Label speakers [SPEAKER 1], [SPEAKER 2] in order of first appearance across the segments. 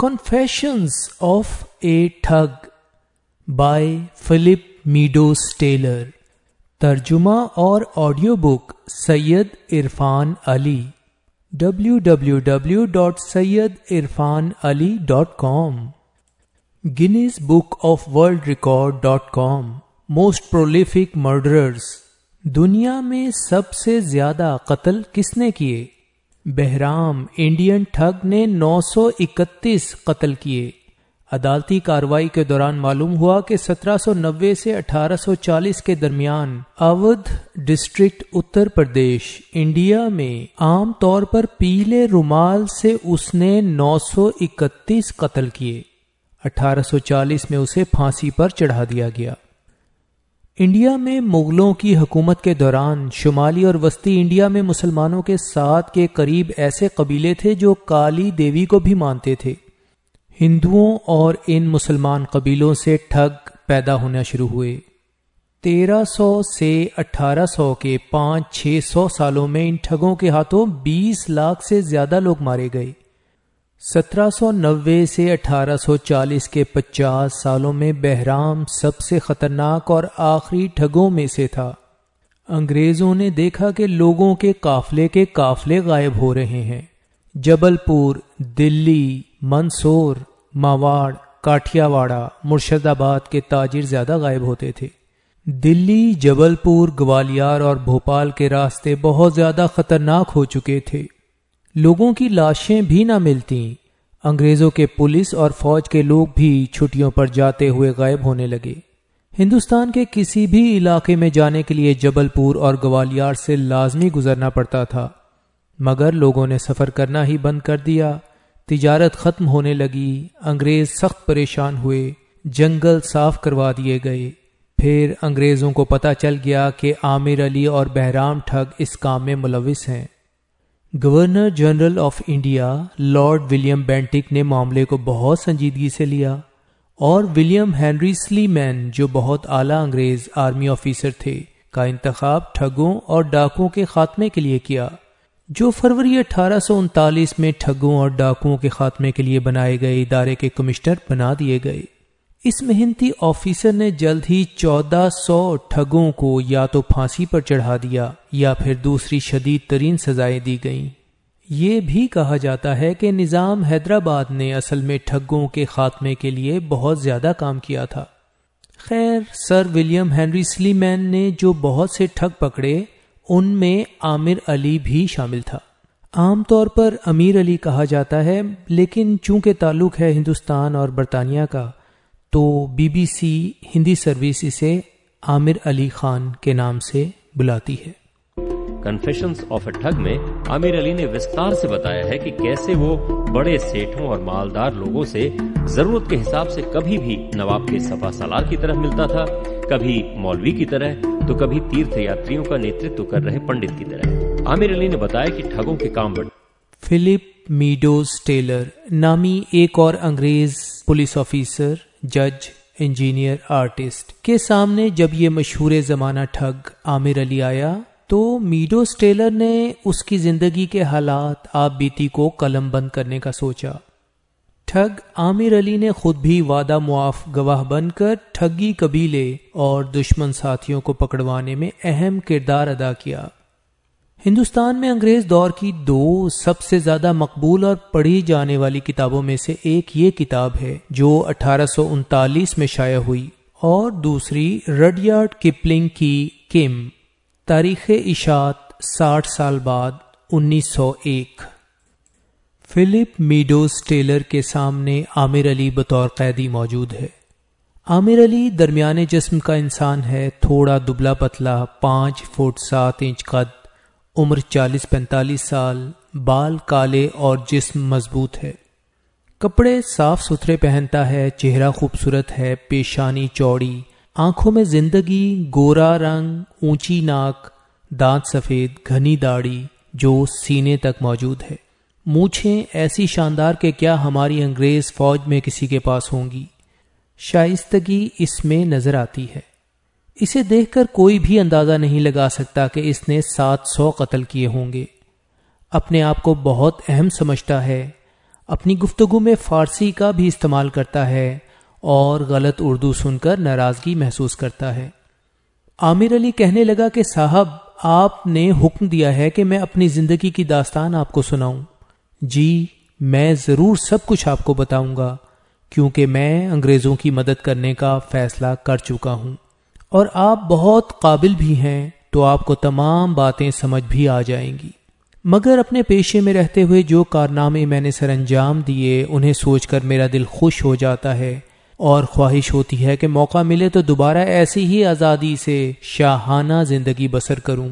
[SPEAKER 1] Confessions of a Thug by Philip Meadows Taylor. ترجمہ اور audio book Syed Irfan Ali. www.syedurfanali.com Guinness book of world record dot com most prolific murderers دنیا میں سب سے زیادہ قتل کس نے کیے؟ بہرام انڈین ٹھگ نے نو سو اکتیس قتل کیے۔ عدالتی کاروائی کے دوران معلوم ہوا کہ سترہ سو نوے سے اٹھارہ سو چالیس کے درمیان اودھ ڈسٹرکٹ اتر پردیش، انڈیا میں عام طور پر پیلے رومال سے اس نے نو سو اکتیس قتل کیے۔ اٹھارہ سو چالیس میں اسے پھانسی پر چڑھا دیا گیا۔ انڈیا میں مغلوں کی حکومت کے دوران شمالی اور وسطی انڈیا میں مسلمانوں کے ساتھ کے قریب ایسے قبیلے تھے جو کالی دیوی کو بھی مانتے تھے۔ ہندوؤں اور ان مسلمان قبیلوں سے ٹھگ پیدا ہونا شروع ہوئے۔ تیرہ سو سے اٹھارہ سو کے پانچ چھ سو سالوں میں ان ٹھگوں کے ہاتھوں بیس لاکھ سے زیادہ لوگ مارے گئے۔ سترہ سو نوے سے اٹھارہ سو چالیس کے پچاس سالوں میں بہرام سب سے خطرناک اور آخری ٹھگوں میں سے تھا۔ انگریزوں نے دیکھا کہ لوگوں کے قافلے کے قافلے غائب ہو رہے ہیں۔ جبل پور دلی، منصور، ماواڑ کاٹیا واڑہ مرشد آباد کے تاجر زیادہ غائب ہوتے تھے۔ دلی جبل پور گوالیار اور بھوپال کے راستے بہت زیادہ خطرناک ہو چکے تھے۔ لوگوں کی لاشیں بھی نہ ملتی انگریزوں کے پولیس اور فوج کے لوگ بھی چھٹیوں پر جاتے ہوئے غائب ہونے لگے۔ ہندوستان کے کسی بھی علاقے میں جانے کے لیے جبل پور اور گوالیار سے لازمی گزرنا پڑتا تھا۔ مگر لوگوں نے سفر کرنا ہی بند کر دیا۔ تجارت ختم ہونے لگی۔ انگریز سخت پریشان ہوئے۔ جنگل صاف کروا دیے گئے۔ پھر انگریزوں کو پتا چل گیا کہ عامر علی اور بہرام ٹھگ اس کام میں ملوث ہیں۔ Governor general of India lord William Bentinck نے معاملے کو بہت سنجیدگی سے لیا اور ولیم ہینری سلی مین جو بہت اعلیٰ انگریز آرمی آفیسر تھے کا انتخاب ٹھگوں اور ڈاکوں کے خاتمے کے لیے کیا، جو فروری اٹھارہ سو انتالیس میں ٹھگوں اور ڈاکوں کے خاتمے کے لیے بنائے گئے ادارے کے کمشنر بنا دیے گئے۔ اس محنتی آفیسر نے جلد ہی چودہ سو ٹھگوں کو یا تو پھانسی پر چڑھا دیا یا پھر دوسری شدید ترین سزائیں دی گئیں۔ یہ بھی کہا جاتا ہے کہ نظام حیدرآباد نے اصل میں ٹھگوں کے خاتمے کے لیے بہت زیادہ کام کیا تھا۔ خیر، سر ولیم ہینری سلی مین نے جو بہت سے ٹھگ پکڑے، ان میں عامر علی بھی شامل تھا۔ عام طور پر امیر علی کہا جاتا ہے، لیکن چونکہ تعلق ہے ہندوستان اور برطانیہ کا تو B B C Hindi service اسے عامر علی خان کے نام سے بلاتی ہے۔
[SPEAKER 2] کنفیشنز آف اے ٹھگ میں عامر علی نے وستار سے بتایا ہے کہ کیسے وہ بڑے سیٹھوں اور مالدار لوگوں سے ضرورت کے حساب سے کبھی بھی نواب کے سفا سالار کی طرح ملتا تھا کبھی مولوی کی طرح تو کبھی تیرتھ یاتریوں کا نیترتو کر رہے پنڈت کی طرح۔ عامر علی نے بتایا کہ ٹھگوں کے کام بڑھ
[SPEAKER 1] فلپ میڈوز ٹیلر نامی ایک اور انگریز پولیس آفیسر جج، انجینئر، آرٹسٹ کے سامنے جب یہ مشہور زمانہ ٹھگ عامر علی آیا تو میڈو سٹیلر نے اس کی زندگی کے حالات آپ بیتی کو قلم بند کرنے کا سوچا۔ ٹھگ عامر علی نے خود بھی وعدہ معاف گواہ بن کر ٹھگی قبیلے اور دشمن ساتھیوں کو پکڑوانے میں اہم کردار ادا کیا۔ ہندوستان میں انگریز دور کی دو سب سے زیادہ مقبول اور پڑھی جانے والی کتابوں میں سے ایک یہ کتاب ہے جو اٹھارہ سو انتالیس میں شائع ہوئی اور دوسری رڈیارڈ کپلنگ کی کم، تاریخ اشاعت ساٹھ سال بعد، انیس سو ایک۔ فلپ میڈوز ٹیلر کے سامنے عامر علی بطور قیدی موجود ہے۔ عامر علی درمیانے جسم کا انسان ہے، تھوڑا دبلا پتلا، پانچ فٹ سات انچ قد۔ عمر چالیس پینتالیس سال، بال کالے اور جسم مضبوط ہے۔ کپڑے صاف ستھرے پہنتا ہے، چہرہ خوبصورت ہے، پیشانی چوڑی، آنکھوں میں زندگی، گورا رنگ، اونچی ناک، دانت سفید، گھنی داڑھی جو سینے تک موجود ہے۔ مونچھیں ایسی شاندار کہ کیا ہماری انگریز فوج میں کسی کے پاس ہوں گی۔ شائستگی اس میں نظر آتی ہے۔ اسے دیکھ کر کوئی بھی اندازہ نہیں لگا سکتا کہ اس نے سات سو قتل کیے ہوں گے۔ اپنے آپ کو بہت اہم سمجھتا ہے۔ اپنی گفتگو میں فارسی کا بھی استعمال کرتا ہے اور غلط اردو سن کر ناراضگی محسوس کرتا ہے۔ عامر علی کہنے لگا کہ صاحب، آپ نے حکم دیا ہے کہ میں اپنی زندگی کی داستان آپ کو سناؤں۔ جی میں ضرور سب کچھ آپ کو بتاؤں گا، کیونکہ میں انگریزوں کی مدد کرنے کا فیصلہ کر چکا ہوں۔ اور آپ بہت قابل بھی ہیں تو آپ کو تمام باتیں سمجھ بھی آ جائیں گی۔ مگر اپنے پیشے میں رہتے ہوئے جو کارنامے میں نے سر انجام دیے، انہیں سوچ کر میرا دل خوش ہو جاتا ہے اور خواہش ہوتی ہے کہ موقع ملے تو دوبارہ ایسی ہی آزادی سے شاہانہ زندگی بسر کروں۔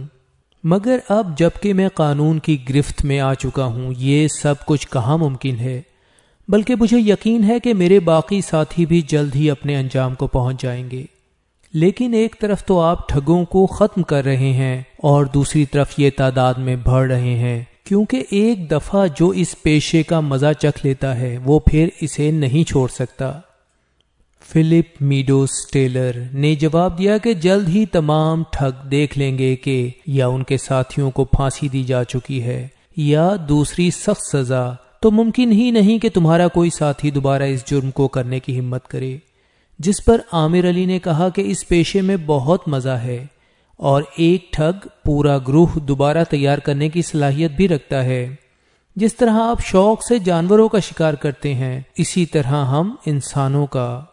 [SPEAKER 1] مگر اب جبکہ میں قانون کی گرفت میں آ چکا ہوں، یہ سب کچھ کہاں ممکن ہے؟ بلکہ مجھے یقین ہے کہ میرے باقی ساتھی بھی جلد ہی اپنے انجام کو پہنچ جائیں گے۔ لیکن ایک طرف تو آپ ٹھگوں کو ختم کر رہے ہیں اور دوسری طرف یہ تعداد میں بڑھ رہے ہیں۔ کیونکہ ایک دفعہ جو اس پیشے کا مزہ چکھ لیتا ہے، وہ پھر اسے نہیں چھوڑ سکتا۔ فلپ میڈوس ٹیلر نے جواب دیا کہ جلد ہی تمام ٹھگ دیکھ لیں گے کہ یا ان کے ساتھیوں کو پھانسی دی جا چکی ہے یا دوسری سخت سزا۔ تو ممکن ہی نہیں کہ تمہارا کوئی ساتھی دوبارہ اس جرم کو کرنے کی ہمت کرے۔ جس پر عامر علی نے کہا کہ اس پیشے میں بہت مزہ ہے اور ایک ٹھگ پورا گروہ دوبارہ تیار کرنے کی صلاحیت بھی رکھتا ہے۔ جس طرح آپ شوق سے جانوروں کا شکار کرتے ہیں، اسی طرح ہم انسانوں کا۔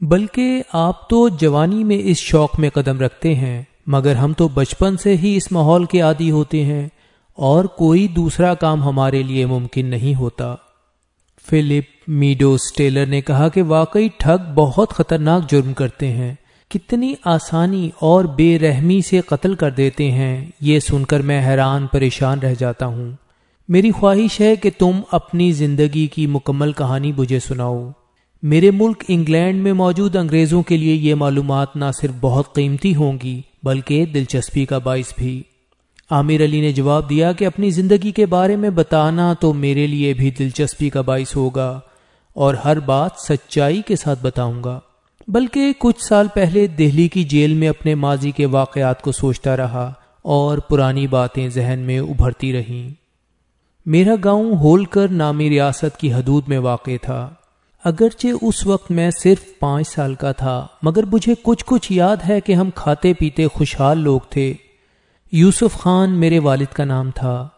[SPEAKER 1] بلکہ آپ تو جوانی میں اس شوق میں قدم رکھتے ہیں، مگر ہم تو بچپن سے ہی اس ماحول کے عادی ہوتے ہیں اور کوئی دوسرا کام ہمارے لیے ممکن نہیں ہوتا۔ فلپ، میڈوس، ٹیلر نے کہا کہ واقعی ٹھگ بہت خطرناک جرم کرتے ہیں۔ کتنی آسانی اور بے رحمی سے قتل کر دیتے ہیں، یہ سن کر میں حیران پریشان رہ جاتا ہوں۔ میری خواہش ہے کہ تم اپنی زندگی کی مکمل کہانی مجھے سناؤ۔ میرے ملک انگلینڈ میں موجود انگریزوں کے لیے یہ معلومات نہ صرف بہت قیمتی ہوں گی، بلکہ دلچسپی کا باعث بھی۔ عامر علی نے جواب دیا کہ اپنی زندگی کے بارے میں بتانا تو میرے لیے بھی دلچسپی کا باعث ہوگا اور ہر بات سچائی کے ساتھ بتاؤں گا۔ بلکہ کچھ سال پہلے دہلی کی جیل میں اپنے ماضی کے واقعات کو سوچتا رہا اور پرانی باتیں ذہن میں ابھرتی رہیں۔ میرا گاؤں ہول کر نامی ریاست کی حدود میں واقع تھا۔ اگرچہ اس وقت میں صرف پانچ سال کا تھا، مگر مجھے کچھ کچھ یاد ہے کہ ہم کھاتے پیتے خوشحال لوگ تھے۔ یوسف خان میرے والد کا نام تھا۔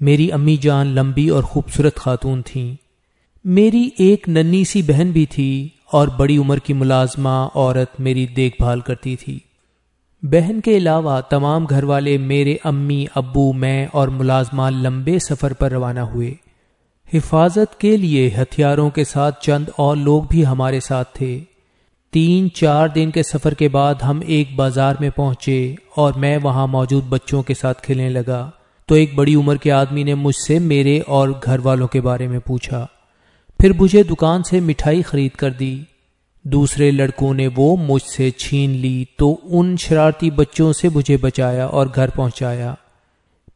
[SPEAKER 1] میری امی جان لمبی اور خوبصورت خاتون تھیں۔ میری ایک ننی سی بہن بھی تھی اور بڑی عمر کی ملازمہ عورت میری دیکھ بھال کرتی تھی۔ بہن کے علاوہ تمام گھر والے میرے امی، ابو، میں اور ملازمہ لمبے سفر پر روانہ ہوئے۔ حفاظت کے لیے ہتھیاروں کے ساتھ چند اور لوگ بھی ہمارے ساتھ تھے۔ تین چار دن کے سفر کے بعد ہم ایک بازار میں پہنچے اور میں وہاں موجود بچوں کے ساتھ کھیلنے لگا۔ تو ایک بڑی عمر کے آدمی نے مجھ سے میرے اور گھر والوں کے بارے میں پوچھا۔ پھر مجھے دکان سے مٹھائی خرید کر دی۔ دوسرے لڑکوں نے وہ مجھ سے چھین لی تو ان شرارتی بچوں سے مجھے بچایا اور گھر پہنچایا۔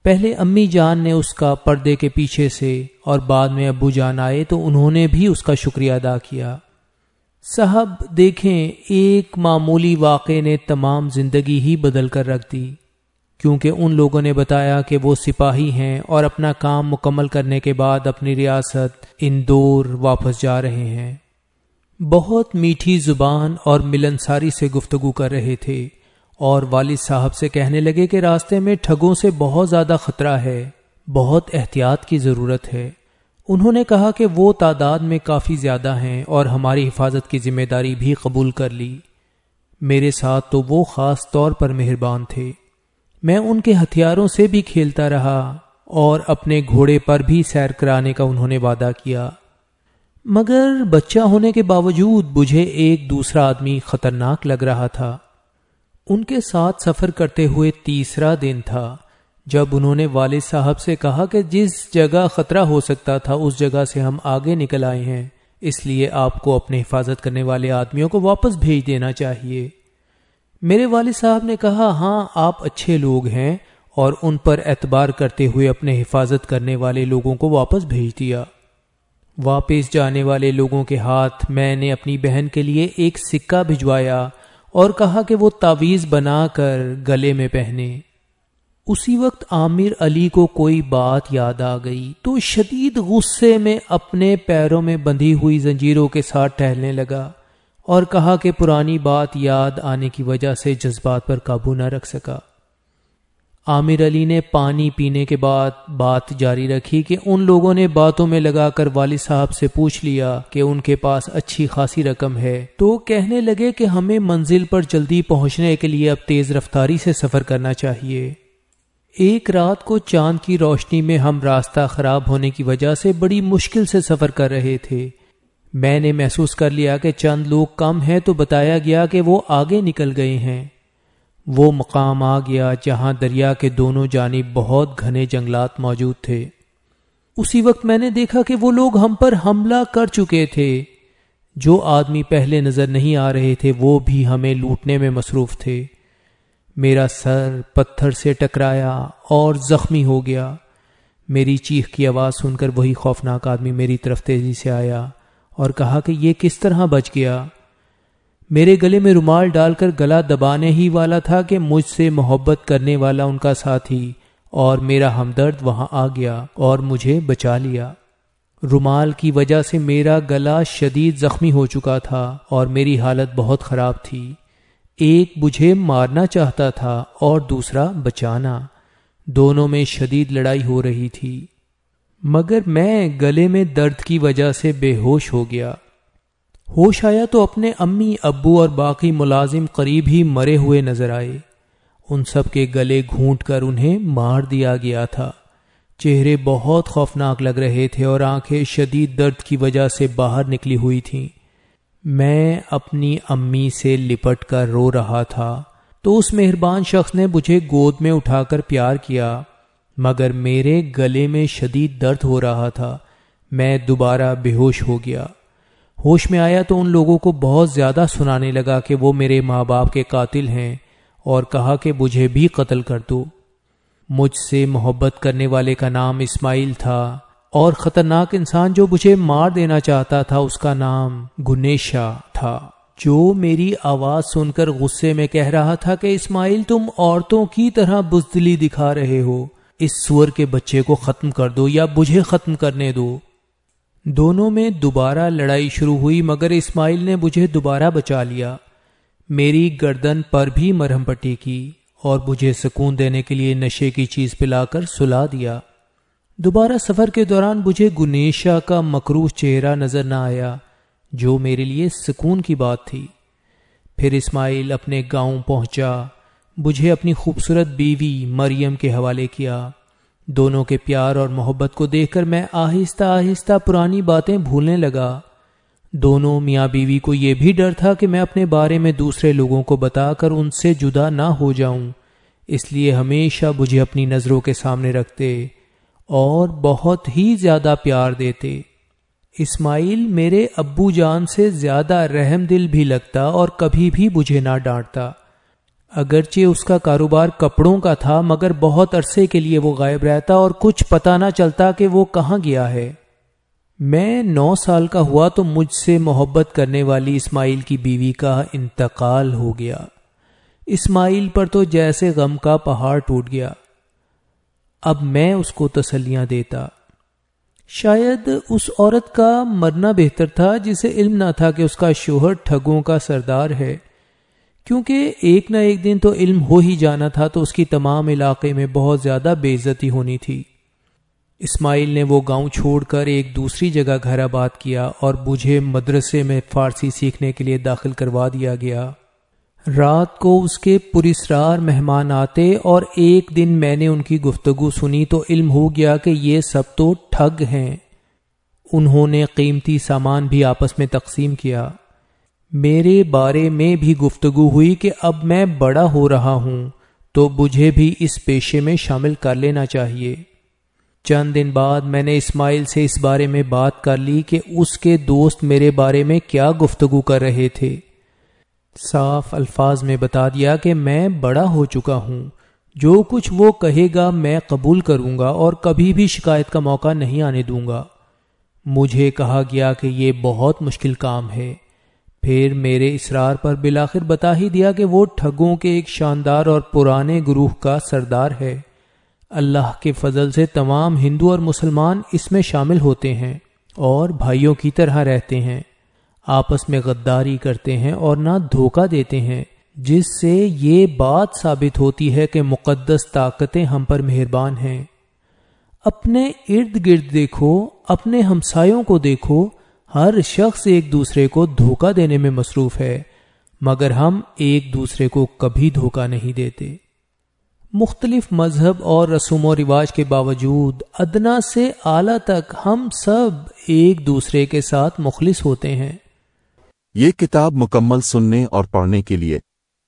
[SPEAKER 1] پہلے امی جان نے اس کا پردے کے پیچھے سے اور بعد میں ابو جان آئے تو انہوں نے بھی اس کا شکریہ ادا کیا۔ صاحب دیکھیں، ایک معمولی واقع نے تمام زندگی ہی بدل کر رکھ دی۔ کیونکہ ان لوگوں نے بتایا کہ وہ سپاہی ہیں اور اپنا کام مکمل کرنے کے بعد اپنی ریاست اندور واپس جا رہے ہیں۔ بہت میٹھی زبان اور ملنساری سے گفتگو کر رہے تھے اور والد صاحب سے کہنے لگے کہ راستے میں ٹھگوں سے بہت زیادہ خطرہ ہے، بہت احتیاط کی ضرورت ہے۔ انہوں نے کہا کہ وہ تعداد میں کافی زیادہ ہیں اور ہماری حفاظت کی ذمہ داری بھی قبول کر لی۔ میرے ساتھ تو وہ خاص طور پر مہربان تھے۔ میں ان کے ہتھیاروں سے بھی کھیلتا رہا اور اپنے گھوڑے پر بھی سیر کرانے کا انہوں نے وعدہ کیا۔ مگر بچہ ہونے کے باوجود مجھے ایک دوسرا آدمی خطرناک لگ رہا تھا۔ ان کے ساتھ سفر کرتے ہوئے تیسرا دن تھا۔ جب انہوں نے والد صاحب سے کہا کہ جس جگہ خطرہ ہو سکتا تھا، اس جگہ سے ہم آگے نکل آئے ہیں۔ اس لیے آپ کو اپنے حفاظت کرنے والے آدمیوں کو واپس بھیج دینا چاہیے۔ میرے والد صاحب نے کہا ہاں آپ اچھے لوگ ہیں اور ان پر اعتبار کرتے ہوئے اپنے حفاظت کرنے والے لوگوں کو واپس بھیج دیا۔ واپس جانے والے لوگوں کے ہاتھ میں نے اپنی بہن کے لیے ایک سکہ بھجوایا اور کہا کہ وہ تعویز بنا کر گلے میں پہنے۔ اسی وقت عامر علی کو کوئی بات یاد آ گئی تو شدید غصے میں اپنے پیروں میں بندھی ہوئی زنجیروں کے ساتھ ٹہلنے لگا اور کہا کہ پرانی بات یاد آنے کی وجہ سے جذبات پر قابو نہ رکھ سکا۔ عامر علی نے پانی پینے کے بعد بات جاری رکھی کہ ان لوگوں نے باتوں میں لگا کر والد صاحب سے پوچھ لیا کہ ان کے پاس اچھی خاصی رقم ہے۔ تو کہنے لگے کہ ہمیں منزل پر جلدی پہنچنے کے لیے اب تیز رفتاری سے سفر کرنا چاہیے۔ ایک رات کو چاند کی روشنی میں ہم راستہ خراب ہونے کی وجہ سے بڑی مشکل سے سفر کر رہے تھے۔ میں نے محسوس کر لیا کہ چند لوگ کم ہیں تو بتایا گیا کہ وہ آگے نکل گئے ہیں۔ وہ مقام آ گیا جہاں دریا کے دونوں جانب بہت گھنے جنگلات موجود تھے۔ اسی وقت میں نے دیکھا کہ وہ لوگ ہم پر حملہ کر چکے تھے۔ جو آدمی پہلے نظر نہیں آ رہے تھے وہ بھی ہمیں لوٹنے میں مصروف تھے۔ میرا سر پتھر سے ٹکرایا اور زخمی ہو گیا۔ میری چیخ کی آواز سن کر وہی خوفناک آدمی میری طرف تیزی سے آیا اور کہا کہ یہ کس طرح بچ گیا۔ میرے گلے میں رومال ڈال کر گلا دبانے ہی والا تھا کہ مجھ سے محبت کرنے والا ان کا ساتھی اور میرا ہمدرد وہاں آ گیا اور مجھے بچا لیا۔ رومال کی وجہ سے میرا گلا شدید زخمی ہو چکا تھا اور میری حالت بہت خراب تھی۔ ایک مجھے مارنا چاہتا تھا اور دوسرا بچانا۔ دونوں میں شدید لڑائی ہو رہی تھی۔ مگر میں گلے میں درد کی وجہ سے بے ہوش ہو گیا۔ ہوش آیا تو اپنے امی، ابو اور باقی ملازم قریب ہی مرے ہوئے نظر آئے۔ ان سب کے گلے گھونٹ کر انہیں مار دیا گیا تھا۔ چہرے بہت خوفناک لگ رہے تھے اور آنکھیں شدید درد کی وجہ سے باہر نکلی ہوئی تھیں۔ میں اپنی امی سے لپٹ کر رو رہا تھا تو اس مہربان شخص نے مجھے گود میں اٹھا کر پیار کیا، مگر میرے گلے میں شدید درد ہو رہا تھا، میں دوبارہ بے ہوش ہو گیا۔ ہوش میں آیا تو ان لوگوں کو بہت زیادہ سنانے لگا کہ وہ میرے ماں باپ کے قاتل ہیں اور کہا کہ مجھے بھی قتل کر دو۔ مجھ سے محبت کرنے والے کا نام اسماعیل تھا۔ اور خطرناک انسان جو مجھے مار دینا چاہتا تھا، اس کا نام گنیشا تھا۔ جو میری آواز سن کر غصے میں کہہ رہا تھا کہ اسماعیل، تم عورتوں کی طرح بزدلی دکھا رہے ہو۔ اس سور کے بچے کو ختم کر دو یا مجھے ختم کرنے دو۔ دونوں میں دوبارہ لڑائی شروع ہوئی، مگر اسماعیل نے مجھے دوبارہ بچا لیا۔ میری گردن پر بھی مرہم پٹی کی اور مجھے سکون دینے کے لیے نشے کی چیز پلا کر سلا دیا۔ دوبارہ سفر کے دوران مجھے گنیشا کا مکروح چہرہ نظر نہ آیا، جو میرے لیے سکون کی بات تھی۔ پھر اسماعیل اپنے گاؤں پہنچا، مجھے اپنی خوبصورت بیوی مریم کے حوالے کیا۔ دونوں کے پیار اور محبت کو دیکھ کر میں آہستہ آہستہ پرانی باتیں بھولنے لگا۔ دونوں میاں بیوی کو یہ بھی ڈر تھا کہ میں اپنے بارے میں دوسرے لوگوں کو بتا کر ان سے جدا نہ ہو جاؤں۔ اس لیے ہمیشہ مجھے اپنی نظروں کے سامنے رکھتے۔ اور بہت ہی زیادہ پیار دیتے۔ اسماعیل میرے ابو جان سے زیادہ رحم دل بھی لگتا اور کبھی بھی مجھے نہ ڈانٹتا۔ اگرچہ اس کا کاروبار کپڑوں کا تھا، مگر بہت عرصے کے لیے وہ غائب رہتا اور کچھ پتا نہ چلتا کہ وہ کہاں گیا ہے۔ میں نو سال کا ہوا تو مجھ سے محبت کرنے والی اسماعیل کی بیوی کا انتقال ہو گیا۔ اسماعیل پر تو جیسے غم کا پہاڑ ٹوٹ گیا۔ اب میں اس کو تسلیاں دیتا۔ شاید اس عورت کا مرنا بہتر تھا جسے علم نہ تھا کہ اس کا شوہر ٹھگوں کا سردار ہے۔ کیونکہ ایک نہ ایک دن تو علم ہو ہی جانا تھا تو اس کی تمام علاقے میں بہت زیادہ بے عزتی ہونی تھی۔ اسماعیل نے وہ گاؤں چھوڑ کر ایک دوسری جگہ گھر آباد کیا اور مجھے مدرسے میں فارسی سیکھنے کے لیے داخل کروا دیا گیا۔ رات کو اس کے پرسرار مہمان آتے اور ایک دن میں نے ان کی گفتگو سنی تو علم ہو گیا کہ یہ سب تو ٹھگ ہیں۔ انہوں نے قیمتی سامان بھی آپس میں تقسیم کیا۔ میرے بارے میں بھی گفتگو ہوئی کہ اب میں بڑا ہو رہا ہوں تو مجھے بھی اس پیشے میں شامل کر لینا چاہیے۔ چند دن بعد میں نے اسماعیل سے اس بارے میں بات کر لی کہ اس کے دوست میرے بارے میں کیا گفتگو کر رہے تھے۔ صاف الفاظ میں بتا دیا کہ میں بڑا ہو چکا ہوں۔ جو کچھ وہ کہے گا میں قبول کروں گا اور کبھی بھی شکایت کا موقع نہیں آنے دوں گا۔ مجھے کہا گیا کہ یہ بہت مشکل کام ہے۔ پھر میرے اسرار پر بلاخر بتا ہی دیا کہ وہ ٹھگوں کے ایک شاندار اور پرانے گروہ کا سردار ہے۔ اللہ کے فضل سے تمام ہندو اور مسلمان اس میں شامل ہوتے ہیں اور بھائیوں کی طرح رہتے ہیں۔ آپس میں غداری کرتے ہیں اور نہ دھوکہ دیتے ہیں، جس سے یہ بات ثابت ہوتی ہے کہ مقدس طاقتیں ہم پر مہربان ہیں۔ اپنے ارد گرد دیکھو، اپنے ہمسایوں کو دیکھو، ہر شخص ایک دوسرے کو دھوکہ دینے میں مصروف ہے، مگر ہم ایک دوسرے کو کبھی دھوکہ نہیں دیتے۔ مختلف مذہب اور رسوم و رواج کے باوجود، ادنا سے اعلی تک ہم سب ایک دوسرے کے ساتھ مخلص ہوتے ہیں۔
[SPEAKER 3] یہ کتاب مکمل سننے اور پڑھنے کے لیے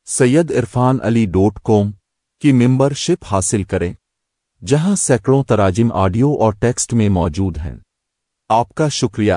[SPEAKER 3] سید عرفان علی ڈوٹ کوم کی ممبر شپ حاصل کریں، جہاں سینکڑوں تراجم آڈیو اور ٹیکسٹ میں موجود ہیں۔ آپ کا شکریہ۔